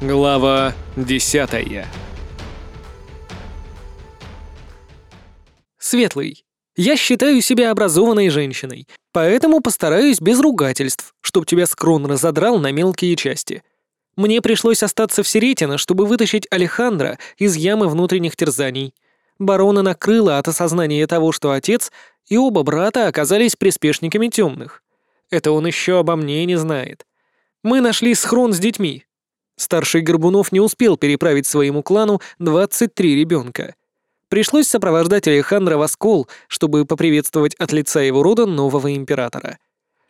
Глава десятая. Светлый. Я считаю себя образованной женщиной, поэтому постараюсь без ругательств, чтоб тебя скрон разодрал на мелкие части. Мне пришлось остаться в Серетино, чтобы вытащить Алехандра из ямы внутренних терзаний. Барона накрыло от осознания того, что отец и оба брата оказались приспешниками темных. Это он еще обо мне не знает. Мы нашли схрон с детьми, Старший Горбунов не успел переправить своему клану 23 ребенка. Пришлось сопровождать Алехандра в Оскол, чтобы поприветствовать от лица его рода нового императора.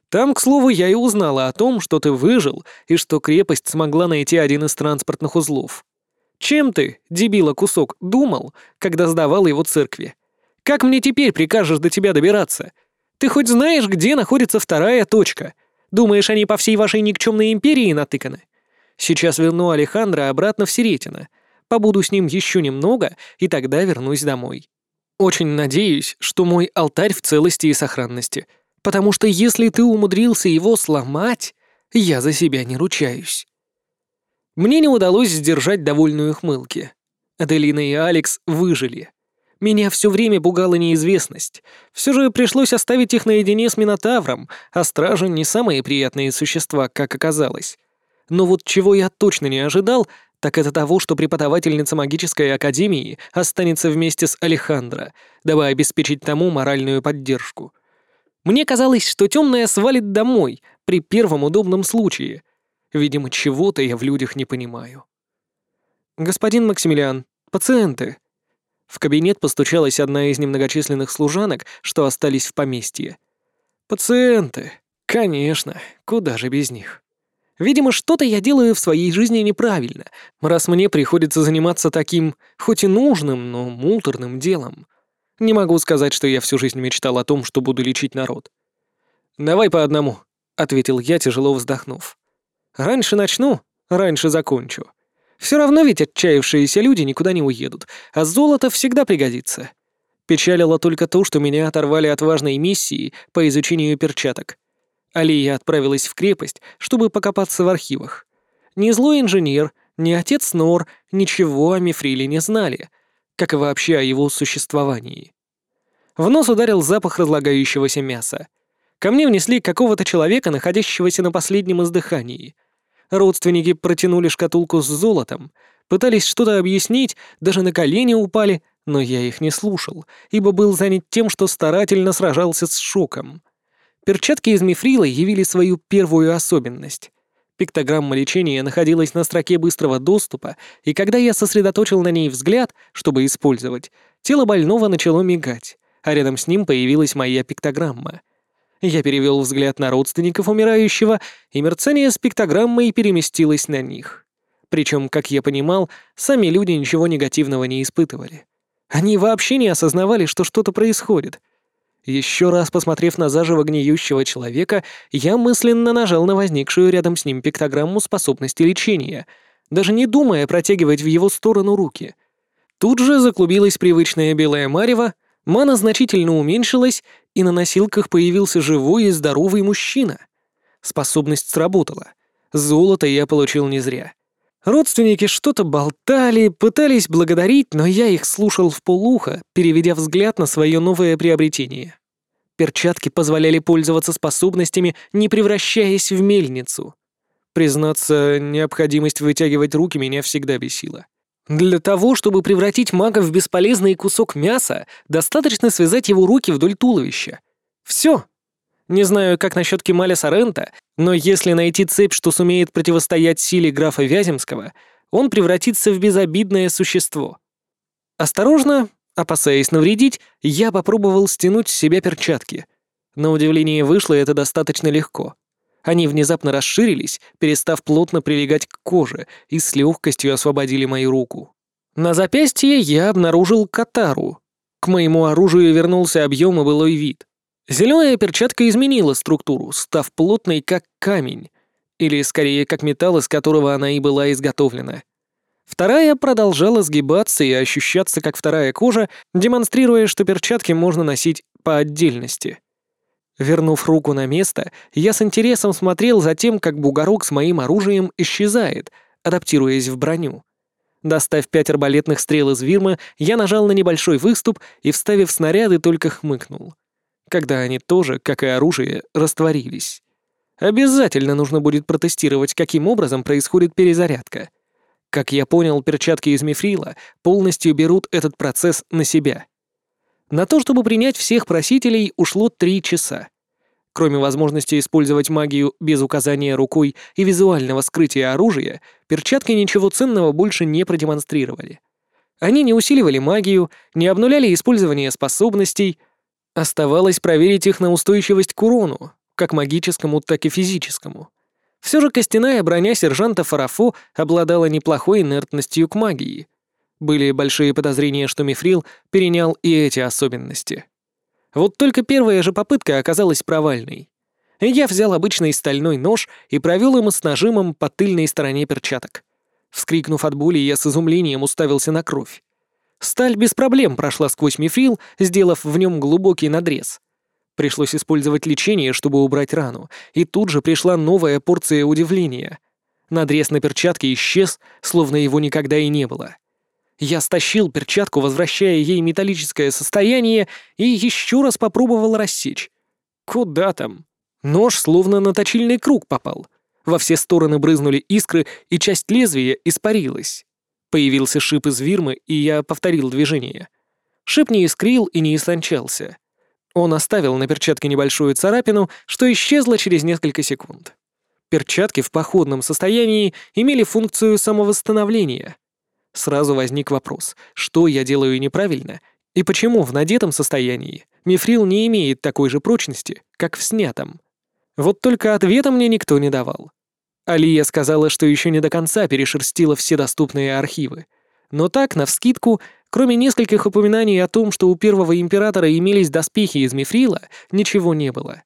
Там, к слову, я и узнала о том, что ты выжил и что крепость смогла найти один из транспортных узлов. Чем ты, дебила кусок, думал, когда сдавал его церкви? Как мне теперь прикажешь до тебя добираться? Ты хоть знаешь, где находится вторая точка? Думаешь, они по всей вашей никчемной империи натыканы? Сейчас верну Алехандро обратно в Серетино. Побуду с ним еще немного, и тогда вернусь домой. Очень надеюсь, что мой алтарь в целости и сохранности, потому что если ты умудрился его сломать, я за себя не ручаюсь. Мне не удалось сдержать довольную хмылки. Аделина и Алекс выжили. Меня все время пугала неизвестность. Все же пришлось оставить их наедине с Минотавром, а стражи не самые приятные существа, как оказалось. Но вот чего я точно не ожидал, так это того, что преподавательница магической академии останется вместе с Алехандро, дабы обеспечить тому моральную поддержку. Мне казалось, что темная свалит домой при первом удобном случае. Видимо, чего-то я в людях не понимаю. «Господин Максимилиан, пациенты!» В кабинет постучалась одна из немногочисленных служанок, что остались в поместье. «Пациенты! Конечно, куда же без них?» Видимо, что-то я делаю в своей жизни неправильно, раз мне приходится заниматься таким, хоть и нужным, но муторным делом. Не могу сказать, что я всю жизнь мечтал о том, что буду лечить народ. «Давай по одному», — ответил я, тяжело вздохнув. «Раньше начну, раньше закончу. Все равно ведь отчаявшиеся люди никуда не уедут, а золото всегда пригодится». Печалило только то, что меня оторвали от важной миссии по изучению перчаток. Алия отправилась в крепость, чтобы покопаться в архивах. Ни злой инженер, ни отец Нор ничего о Мифриле не знали, как и вообще о его существовании. В нос ударил запах разлагающегося мяса. Ко мне внесли какого-то человека, находящегося на последнем издыхании. Родственники протянули шкатулку с золотом, пытались что-то объяснить, даже на колени упали, но я их не слушал, ибо был занят тем, что старательно сражался с шоком. Перчатки из мифрила явили свою первую особенность. Пиктограмма лечения находилась на строке быстрого доступа, и когда я сосредоточил на ней взгляд, чтобы использовать, тело больного начало мигать, а рядом с ним появилась моя пиктограмма. Я перевел взгляд на родственников умирающего, и мерцание с пиктограммой переместилось на них. Причем, как я понимал, сами люди ничего негативного не испытывали. Они вообще не осознавали, что что-то происходит — еще раз посмотрев на заживо гниющего человека, я мысленно нажал на возникшую рядом с ним пиктограмму способности лечения, даже не думая протягивать в его сторону руки. Тут же заклубилась привычная белая марево, мана значительно уменьшилась, и на носилках появился живой и здоровый мужчина. Способность сработала. Золото я получил не зря. Родственники что-то болтали, пытались благодарить, но я их слушал в полуха, переведя взгляд на свое новое приобретение. Перчатки позволяли пользоваться способностями, не превращаясь в мельницу. Признаться, необходимость вытягивать руки меня всегда бесила. Для того, чтобы превратить мага в бесполезный кусок мяса, достаточно связать его руки вдоль туловища. Все. Не знаю, как насчет Кемаля Сорента, но если найти цепь, что сумеет противостоять силе графа Вяземского, он превратится в безобидное существо. Осторожно, опасаясь навредить, я попробовал стянуть с себя перчатки. На удивление вышло это достаточно легко. Они внезапно расширились, перестав плотно прилегать к коже, и с легкостью освободили мою руку. На запястье я обнаружил катару. К моему оружию вернулся объем и былой вид. Зеленая перчатка изменила структуру, став плотной, как камень, или скорее как металл, из которого она и была изготовлена. Вторая продолжала сгибаться и ощущаться как вторая кожа, демонстрируя, что перчатки можно носить по отдельности. Вернув руку на место, я с интересом смотрел за тем, как бугорок с моим оружием исчезает, адаптируясь в броню. Достав пять арбалетных стрел из Вирма, я нажал на небольшой выступ и, вставив снаряды, только хмыкнул. Когда они тоже, как и оружие, растворились. Обязательно нужно будет протестировать, каким образом происходит перезарядка. Как я понял, перчатки из мифрила полностью берут этот процесс на себя. На то, чтобы принять всех просителей, ушло три часа. Кроме возможности использовать магию без указания рукой и визуального скрытия оружия, перчатки ничего ценного больше не продемонстрировали. Они не усиливали магию, не обнуляли использование способностей. Оставалось проверить их на устойчивость к урону, как магическому, так и физическому. Все же костяная броня сержанта Фарафо обладала неплохой инертностью к магии. Были большие подозрения, что Мифрил перенял и эти особенности. Вот только первая же попытка оказалась провальной. Я взял обычный стальной нож и провел им с нажимом по тыльной стороне перчаток. Вскрикнув от боли, я с изумлением уставился на кровь. Сталь без проблем прошла сквозь мифрил, сделав в нем глубокий надрез. Пришлось использовать лечение, чтобы убрать рану, и тут же пришла новая порция удивления. Надрез на перчатке исчез, словно его никогда и не было. Я стащил перчатку, возвращая ей металлическое состояние, и еще раз попробовал рассечь. Куда там? Нож словно на точильный круг попал. Во все стороны брызнули искры, и часть лезвия испарилась. Появился шип из вирмы, и я повторил движение. Шип не искрил и не истончался. Он оставил на перчатке небольшую царапину, что исчезло через несколько секунд. Перчатки в походном состоянии имели функцию самовосстановления — Сразу возник вопрос, что я делаю неправильно и почему в надетом состоянии мифрил не имеет такой же прочности, как в снятом. Вот только ответа мне никто не давал. Алия сказала, что еще не до конца перешерстила все доступные архивы. Но так, навскидку, кроме нескольких упоминаний о том, что у первого императора имелись доспехи из мифрила, ничего не было.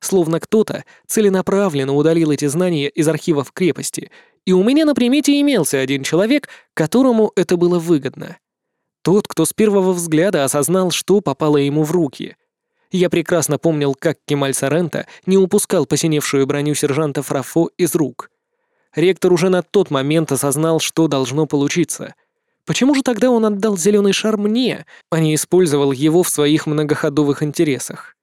Словно кто-то целенаправленно удалил эти знания из архивов крепости и у меня на примете имелся один человек, которому это было выгодно. Тот, кто с первого взгляда осознал, что попало ему в руки. Я прекрасно помнил, как Кемаль Сарента не упускал посиневшую броню сержанта Фрафо из рук. Ректор уже на тот момент осознал, что должно получиться. Почему же тогда он отдал зеленый шар мне, а не использовал его в своих многоходовых интересах?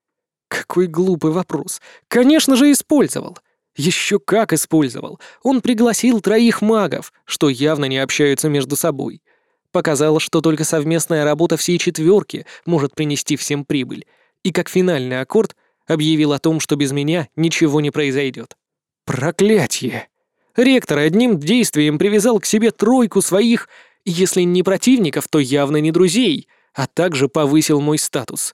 Какой глупый вопрос. Конечно же, использовал. Еще как использовал. Он пригласил троих магов, что явно не общаются между собой. Показал, что только совместная работа всей четверки может принести всем прибыль. И как финальный аккорд объявил о том, что без меня ничего не произойдет. Проклятье! Ректор одним действием привязал к себе тройку своих, если не противников, то явно не друзей, а также повысил мой статус.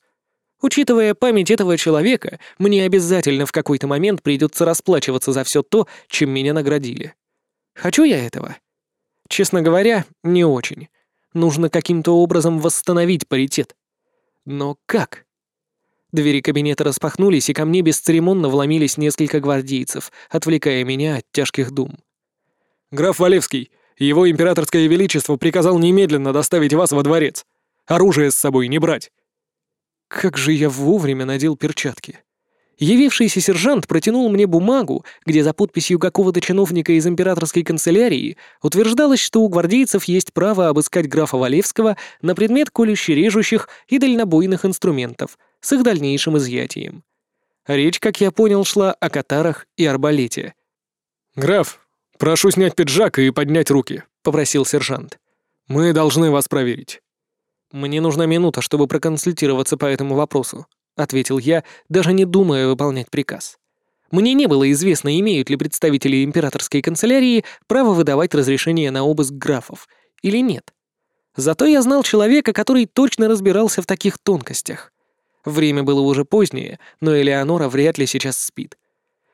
Учитывая память этого человека, мне обязательно в какой-то момент придется расплачиваться за все то, чем меня наградили. Хочу я этого? Честно говоря, не очень. Нужно каким-то образом восстановить паритет. Но как? Двери кабинета распахнулись, и ко мне бесцеремонно вломились несколько гвардейцев, отвлекая меня от тяжких дум. «Граф Валевский, его императорское величество приказал немедленно доставить вас во дворец. Оружие с собой не брать. Как же я вовремя надел перчатки. Явившийся сержант протянул мне бумагу, где за подписью какого-то чиновника из императорской канцелярии утверждалось, что у гвардейцев есть право обыскать графа Валевского на предмет колюще-режущих и дальнобойных инструментов с их дальнейшим изъятием. Речь, как я понял, шла о катарах и арбалете. «Граф, прошу снять пиджак и поднять руки», — попросил сержант. «Мы должны вас проверить». «Мне нужна минута, чтобы проконсультироваться по этому вопросу», — ответил я, даже не думая выполнять приказ. Мне не было известно, имеют ли представители императорской канцелярии право выдавать разрешение на обыск графов или нет. Зато я знал человека, который точно разбирался в таких тонкостях. Время было уже позднее, но Элеонора вряд ли сейчас спит.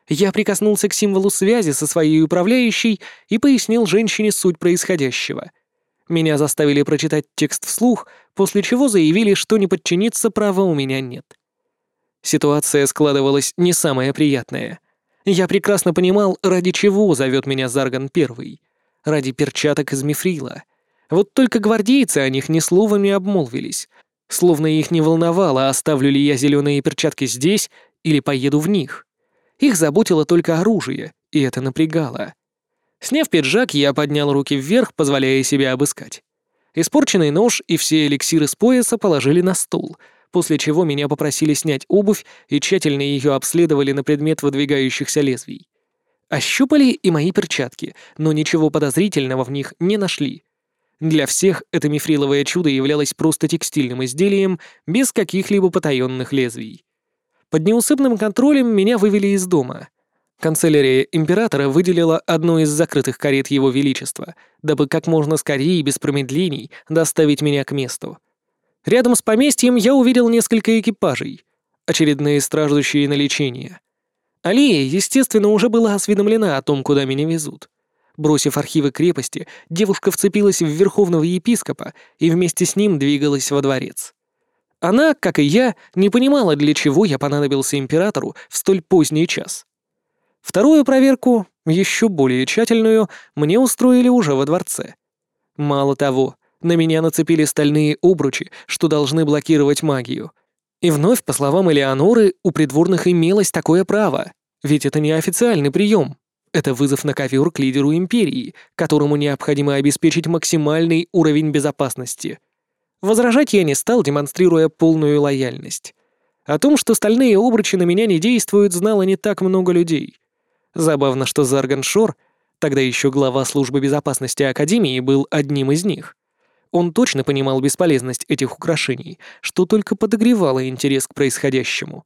Я прикоснулся к символу связи со своей управляющей и пояснил женщине суть происходящего — меня заставили прочитать текст вслух, после чего заявили, что не подчиниться права у меня нет. Ситуация складывалась не самая приятная. Я прекрасно понимал, ради чего зовет меня Зарган Первый. Ради перчаток из мифрила. Вот только гвардейцы о них ни словом не обмолвились. Словно их не волновало, оставлю ли я зеленые перчатки здесь или поеду в них. Их заботило только оружие, и это напрягало. Сняв пиджак, я поднял руки вверх, позволяя себя обыскать. Испорченный нож и все эликсиры с пояса положили на стол, после чего меня попросили снять обувь и тщательно ее обследовали на предмет выдвигающихся лезвий. Ощупали и мои перчатки, но ничего подозрительного в них не нашли. Для всех это мифриловое чудо являлось просто текстильным изделием без каких-либо потаенных лезвий. Под неусыпным контролем меня вывели из дома. Канцелярия императора выделила одну из закрытых карет его величества, дабы как можно скорее и без промедлений доставить меня к месту. Рядом с поместьем я увидел несколько экипажей, очередные страждущие на лечение. Алия, естественно, уже была осведомлена о том, куда меня везут. Бросив архивы крепости, девушка вцепилась в верховного епископа и вместе с ним двигалась во дворец. Она, как и я, не понимала, для чего я понадобился императору в столь поздний час. Вторую проверку, еще более тщательную, мне устроили уже во дворце. Мало того, на меня нацепили стальные обручи, что должны блокировать магию. И вновь, по словам Элеоноры, у придворных имелось такое право, ведь это не официальный прием. Это вызов на ковер к лидеру империи, которому необходимо обеспечить максимальный уровень безопасности — Возражать я не стал, демонстрируя полную лояльность. О том, что стальные обручи на меня не действуют, знало не так много людей. Забавно, что Зарган Шор, тогда еще глава службы безопасности Академии, был одним из них. Он точно понимал бесполезность этих украшений, что только подогревало интерес к происходящему.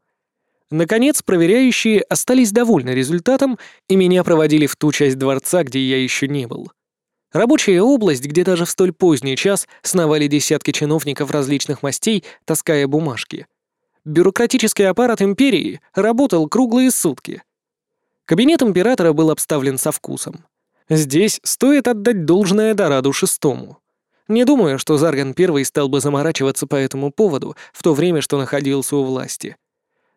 Наконец, проверяющие остались довольны результатом, и меня проводили в ту часть дворца, где я еще не был. Рабочая область, где даже в столь поздний час сновали десятки чиновников различных мастей, таская бумажки. Бюрократический аппарат империи работал круглые сутки. Кабинет императора был обставлен со вкусом. Здесь стоит отдать должное Дораду шестому. Не думаю, что Зарган первый стал бы заморачиваться по этому поводу в то время, что находился у власти.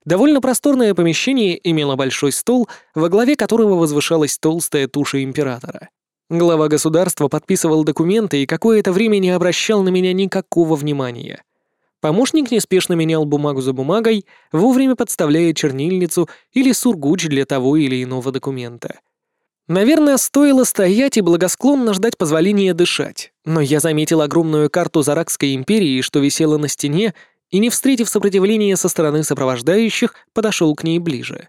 Довольно просторное помещение имело большой стол, во главе которого возвышалась толстая туша императора. Глава государства подписывал документы и какое-то время не обращал на меня никакого внимания. Помощник неспешно менял бумагу за бумагой, вовремя подставляя чернильницу или сургуч для того или иного документа. Наверное, стоило стоять и благосклонно ждать позволения дышать, но я заметил огромную карту Заракской империи, что висела на стене, и, не встретив сопротивления со стороны сопровождающих, подошел к ней ближе.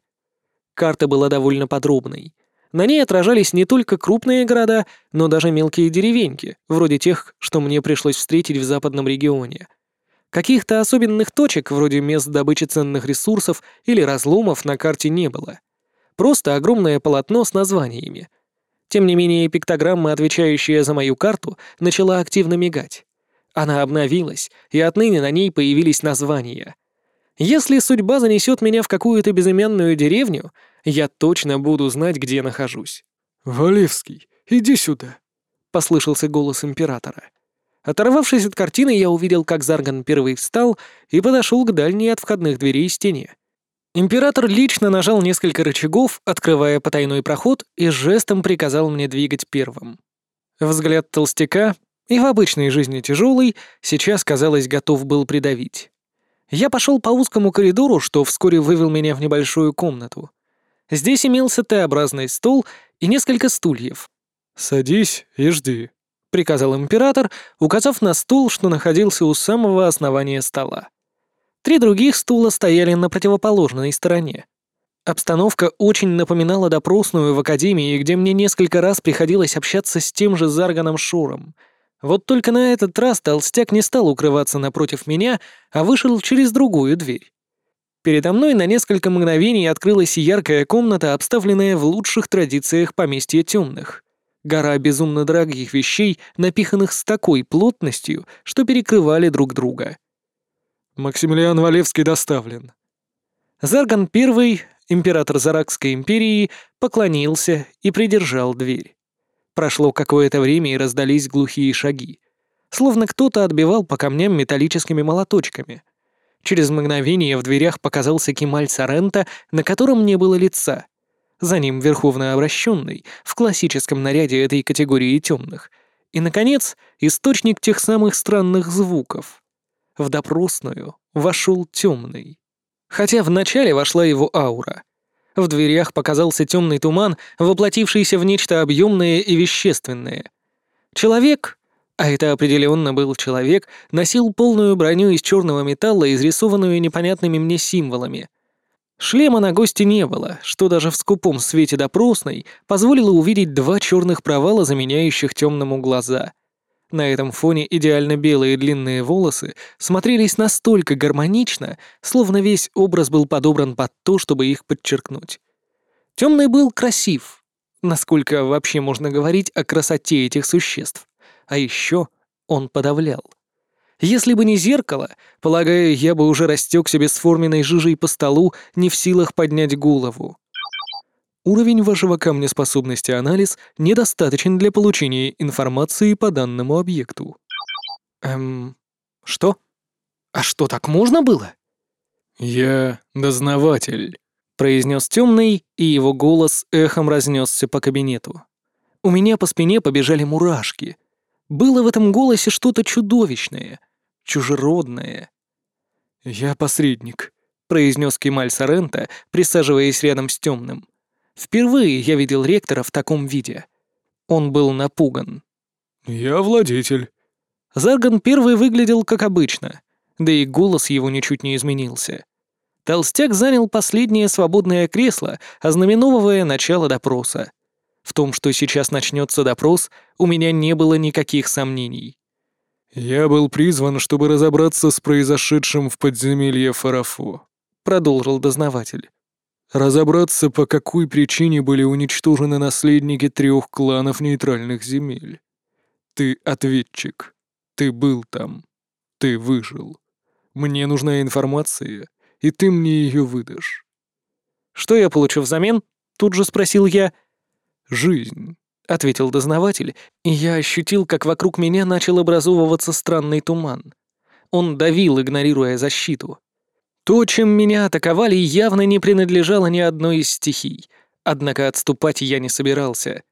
Карта была довольно подробной — на ней отражались не только крупные города, но даже мелкие деревеньки, вроде тех, что мне пришлось встретить в западном регионе. Каких-то особенных точек, вроде мест добычи ценных ресурсов или разломов, на карте не было. Просто огромное полотно с названиями. Тем не менее, пиктограмма, отвечающая за мою карту, начала активно мигать. Она обновилась, и отныне на ней появились названия. Если судьба занесет меня в какую-то безымянную деревню, я точно буду знать, где нахожусь. «Валевский, иди сюда», — послышался голос императора. Оторвавшись от картины, я увидел, как Зарган первый встал и подошел к дальней от входных дверей стене. Император лично нажал несколько рычагов, открывая потайной проход, и жестом приказал мне двигать первым. Взгляд толстяка, и в обычной жизни тяжелый, сейчас, казалось, готов был придавить. Я пошел по узкому коридору, что вскоре вывел меня в небольшую комнату. Здесь имелся Т-образный стол и несколько стульев. «Садись и жди», — приказал император, указав на стул, что находился у самого основания стола. Три других стула стояли на противоположной стороне. Обстановка очень напоминала допросную в академии, где мне несколько раз приходилось общаться с тем же Зарганом Шуром. Вот только на этот раз толстяк не стал укрываться напротив меня, а вышел через другую дверь. Передо мной на несколько мгновений открылась яркая комната, обставленная в лучших традициях поместья темных. Гора безумно дорогих вещей, напиханных с такой плотностью, что перекрывали друг друга. «Максимилиан Валевский доставлен». Зарган I, император Заракской империи, поклонился и придержал дверь. Прошло какое-то время и раздались глухие шаги. Словно кто-то отбивал по камням металлическими молоточками — Через мгновение в дверях показался Кемаль Сарента, на котором не было лица. За ним Верховный Обращенный, в классическом наряде этой категории темных. И, наконец, источник тех самых странных звуков. В допросную вошел темный. Хотя вначале вошла его аура. В дверях показался темный туман, воплотившийся в нечто объемное и вещественное. Человек, а это определенно был человек, носил полную броню из черного металла, изрисованную непонятными мне символами. Шлема на гости не было, что даже в скупом свете допросной позволило увидеть два черных провала, заменяющих темному глаза. На этом фоне идеально белые длинные волосы смотрелись настолько гармонично, словно весь образ был подобран под то, чтобы их подчеркнуть. Темный был красив, насколько вообще можно говорить о красоте этих существ. А еще он подавлял. Если бы не зеркало, полагаю, я бы уже растекся бесформенной жижей по столу, не в силах поднять голову. Уровень вашего камня способности анализ недостаточен для получения информации по данному объекту. Эм, что? А что, так можно было? Я дознаватель, произнес темный, и его голос эхом разнесся по кабинету. У меня по спине побежали мурашки. Было в этом голосе что-то чудовищное, чужеродное. «Я посредник», — произнес Кемаль Сарента, присаживаясь рядом с темным. Впервые я видел ректора в таком виде. Он был напуган. «Я владетель». Зарган первый выглядел как обычно, да и голос его ничуть не изменился. Толстяк занял последнее свободное кресло, ознаменовывая начало допроса. В том, что сейчас начнется допрос, у меня не было никаких сомнений. «Я был призван, чтобы разобраться с произошедшим в подземелье Фарафо», — продолжил дознаватель. Разобраться, по какой причине были уничтожены наследники трех кланов нейтральных земель. Ты ответчик. Ты был там. Ты выжил. Мне нужна информация, и ты мне ее выдашь. Что я получу взамен? Тут же спросил я. Жизнь, ответил дознаватель, и я ощутил, как вокруг меня начал образовываться странный туман. Он давил, игнорируя защиту. То, чем меня атаковали, явно не принадлежало ни одной из стихий. Однако отступать я не собирался.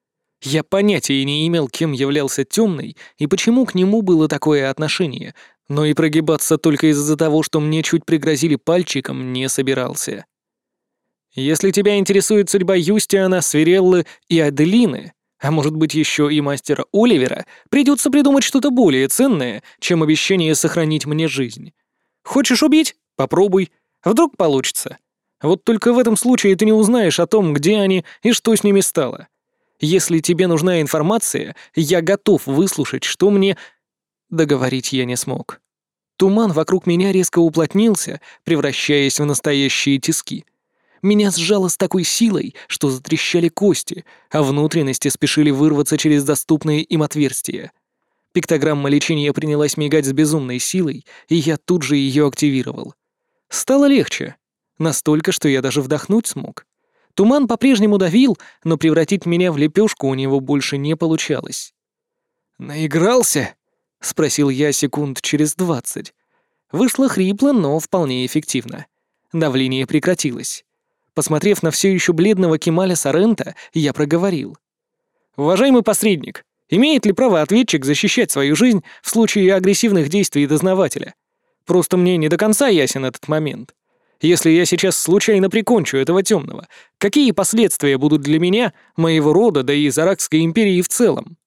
Я понятия не имел, кем являлся темный и почему к нему было такое отношение, но и прогибаться только из-за того, что мне чуть пригрозили пальчиком, не собирался. Если тебя интересует судьба Юстиана, Свиреллы и Аделины, а может быть еще и мастера Оливера, придется придумать что-то более ценное, чем обещание сохранить мне жизнь. Хочешь убить? Попробуй. Вдруг получится. Вот только в этом случае ты не узнаешь о том, где они и что с ними стало. Если тебе нужна информация, я готов выслушать, что мне... Договорить я не смог. Туман вокруг меня резко уплотнился, превращаясь в настоящие тиски. Меня сжало с такой силой, что затрещали кости, а внутренности спешили вырваться через доступные им отверстия. Пиктограмма лечения принялась мигать с безумной силой, и я тут же ее активировал. Стало легче. Настолько, что я даже вдохнуть смог. Туман по-прежнему давил, но превратить меня в лепешку у него больше не получалось. «Наигрался?» — спросил я секунд через двадцать. Вышло хрипло, но вполне эффективно. Давление прекратилось. Посмотрев на все еще бледного Кемаля Сарента, я проговорил. «Уважаемый посредник, имеет ли право ответчик защищать свою жизнь в случае агрессивных действий дознавателя?» Просто мне не до конца ясен этот момент. Если я сейчас случайно прикончу этого темного, какие последствия будут для меня, моего рода, да и Заракской империи в целом?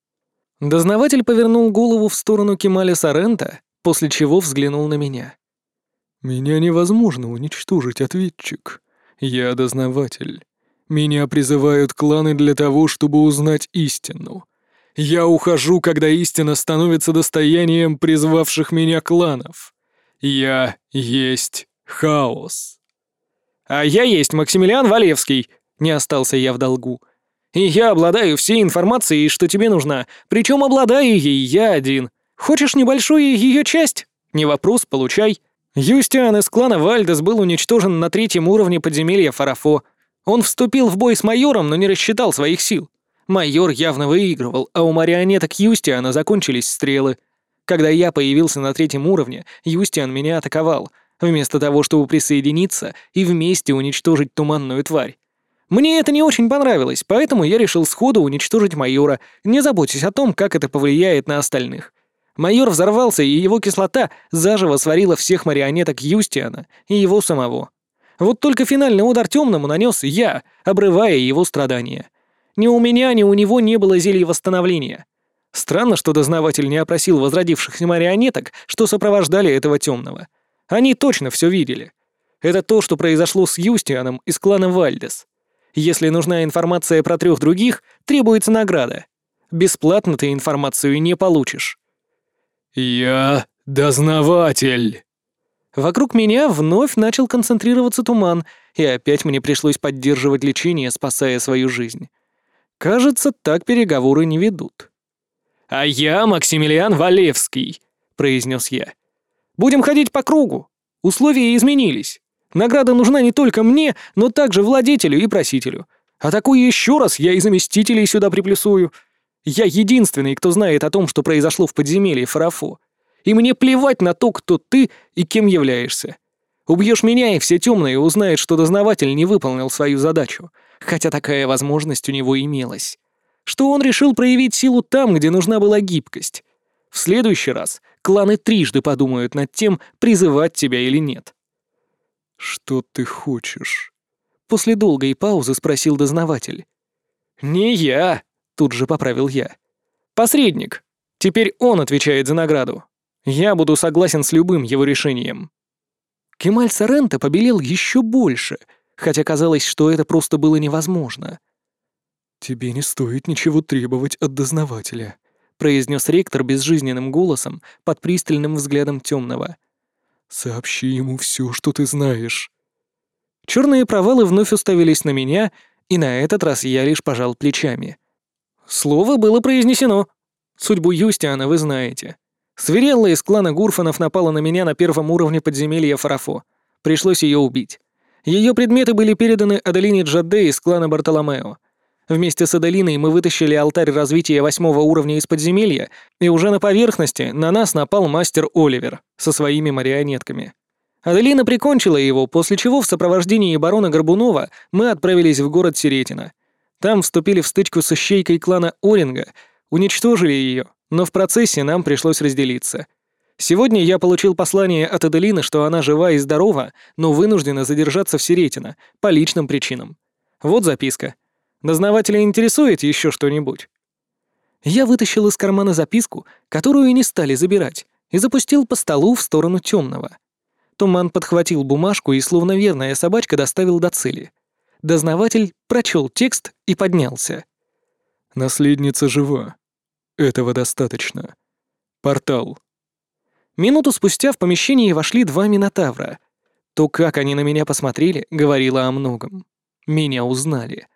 Дознаватель повернул голову в сторону Кемаля Сарента, после чего взглянул на меня. «Меня невозможно уничтожить, ответчик. Я дознаватель. Меня призывают кланы для того, чтобы узнать истину. Я ухожу, когда истина становится достоянием призвавших меня кланов. Я есть хаос. А я есть Максимилиан Валевский, не остался я в долгу. И я обладаю всей информацией, что тебе нужна, причем обладаю ей я один. Хочешь небольшую ее часть? Не вопрос, получай. Юстиан из клана Вальдес был уничтожен на третьем уровне подземелья Фарафо. Он вступил в бой с майором, но не рассчитал своих сил. Майор явно выигрывал, а у марионеток Юстиана закончились стрелы. Когда я появился на третьем уровне, Юстиан меня атаковал, вместо того, чтобы присоединиться и вместе уничтожить туманную тварь. Мне это не очень понравилось, поэтому я решил сходу уничтожить майора, не заботясь о том, как это повлияет на остальных. Майор взорвался, и его кислота заживо сварила всех марионеток Юстиана и его самого. Вот только финальный удар темному нанес я, обрывая его страдания. Ни у меня, ни у него не было зелья восстановления. Странно, что дознаватель не опросил возродившихся марионеток, что сопровождали этого темного. Они точно все видели. Это то, что произошло с Юстианом из клана Вальдес. Если нужна информация про трех других, требуется награда. Бесплатно ты информацию не получишь. «Я дознаватель!» Вокруг меня вновь начал концентрироваться туман, и опять мне пришлось поддерживать лечение, спасая свою жизнь. Кажется, так переговоры не ведут. «А я Максимилиан Валевский», — произнес я. «Будем ходить по кругу. Условия изменились. Награда нужна не только мне, но также владетелю и просителю. А такую еще раз я и заместителей сюда приплюсую. Я единственный, кто знает о том, что произошло в подземелье Фарафо. И мне плевать на то, кто ты и кем являешься. Убьешь меня, и все темные узнают, что дознаватель не выполнил свою задачу, хотя такая возможность у него имелась. Что он решил проявить силу там, где нужна была гибкость. В следующий раз кланы трижды подумают над тем, призывать тебя или нет. «Что ты хочешь?» После долгой паузы спросил дознаватель. «Не я», — тут же поправил я. «Посредник. Теперь он отвечает за награду. Я буду согласен с любым его решением». Кемаль Соренто побелел еще больше, хотя казалось, что это просто было невозможно. «Тебе не стоит ничего требовать от дознавателя», — произнес ректор безжизненным голосом под пристальным взглядом темного. «Сообщи ему все, что ты знаешь». Черные провалы вновь уставились на меня, и на этот раз я лишь пожал плечами. Слово было произнесено. Судьбу Юстиана вы знаете. Свирелла из клана Гурфанов напала на меня на первом уровне подземелья Фарафо. Пришлось ее убить. Ее предметы были переданы Аделине Джадде из клана Бартоломео. Вместе с Аделиной мы вытащили алтарь развития восьмого уровня из подземелья, и уже на поверхности на нас напал мастер Оливер со своими марионетками. Аделина прикончила его, после чего в сопровождении барона Горбунова мы отправились в город Сиретина. Там вступили в стычку с ищейкой клана Оринга, уничтожили ее, но в процессе нам пришлось разделиться. Сегодня я получил послание от Аделины, что она жива и здорова, но вынуждена задержаться в Сиретино по личным причинам. Вот записка. Дознавателя интересует еще что-нибудь? Я вытащил из кармана записку, которую не стали забирать, и запустил по столу в сторону темного. Туман подхватил бумажку и, словно верная собачка, доставил до цели. Дознаватель прочел текст и поднялся. «Наследница жива. Этого достаточно. Портал. Минуту спустя в помещении вошли два Минотавра. То, как они на меня посмотрели, говорило о многом. Меня узнали.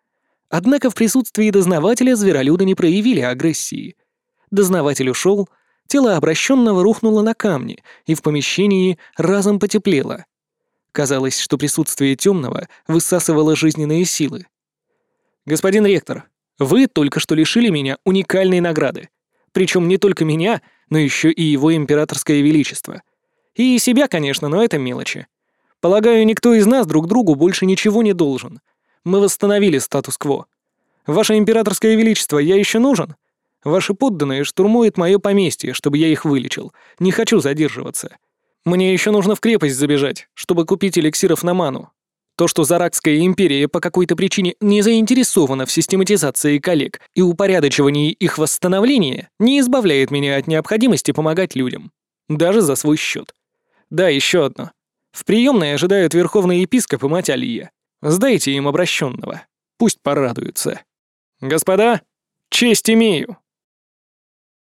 Однако в присутствии дознавателя зверолюды не проявили агрессии. Дознаватель ушел, тело обращенного рухнуло на камни, и в помещении разом потеплело. Казалось, что присутствие темного высасывало жизненные силы. «Господин ректор, вы только что лишили меня уникальной награды. Причем не только меня, но еще и его императорское величество. И себя, конечно, но это мелочи. Полагаю, никто из нас друг другу больше ничего не должен. Мы восстановили статус-кво. Ваше императорское величество, я еще нужен? Ваши подданные штурмуют мое поместье, чтобы я их вылечил. Не хочу задерживаться. Мне еще нужно в крепость забежать, чтобы купить эликсиров на ману. То, что Заракская империя по какой-то причине не заинтересована в систематизации коллег и упорядочивании их восстановления, не избавляет меня от необходимости помогать людям. Даже за свой счет. Да, еще одно. В приемной ожидают верховный епископ и мать Алия. Сдайте им обращенного. Пусть порадуются. Господа, честь имею.